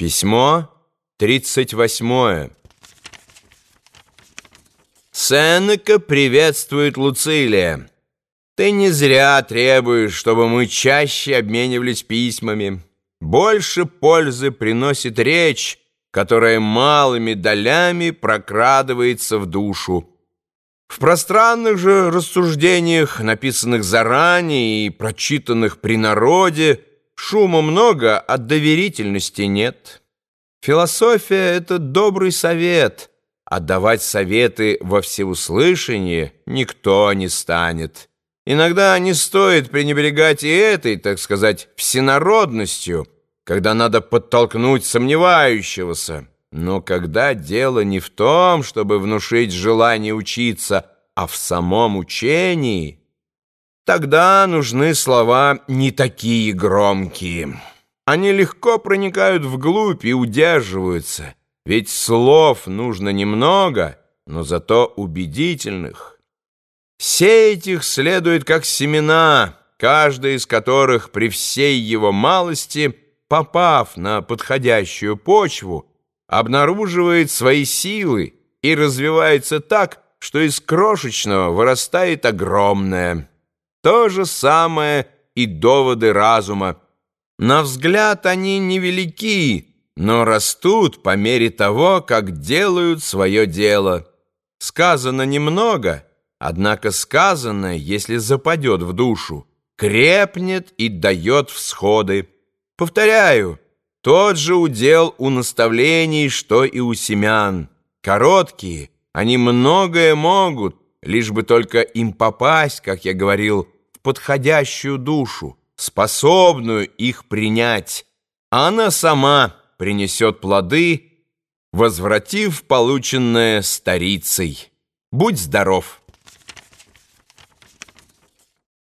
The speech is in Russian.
Письмо 38. Сенека приветствует Луцилия. Ты не зря требуешь, чтобы мы чаще обменивались письмами. Больше пользы приносит речь, которая малыми долями прокрадывается в душу. В пространных же рассуждениях, написанных заранее и прочитанных при народе, Шума много, а доверительности нет. Философия — это добрый совет, а давать советы во всеуслышание никто не станет. Иногда не стоит пренебрегать и этой, так сказать, всенародностью, когда надо подтолкнуть сомневающегося. Но когда дело не в том, чтобы внушить желание учиться, а в самом учении — Тогда нужны слова не такие громкие. Они легко проникают вглубь и удерживаются, ведь слов нужно немного, но зато убедительных. Сеять их следует как семена, каждая из которых при всей его малости, попав на подходящую почву, обнаруживает свои силы и развивается так, что из крошечного вырастает огромное. То же самое и доводы разума. На взгляд они невелики, но растут по мере того, как делают свое дело. Сказано немного, однако сказанное, если западет в душу, крепнет и дает всходы. Повторяю, тот же удел у наставлений, что и у семян. Короткие, они многое могут, лишь бы только им попасть, как я говорил, в подходящую душу, способную их принять, она сама принесет плоды, возвратив полученное старицей. Будь здоров!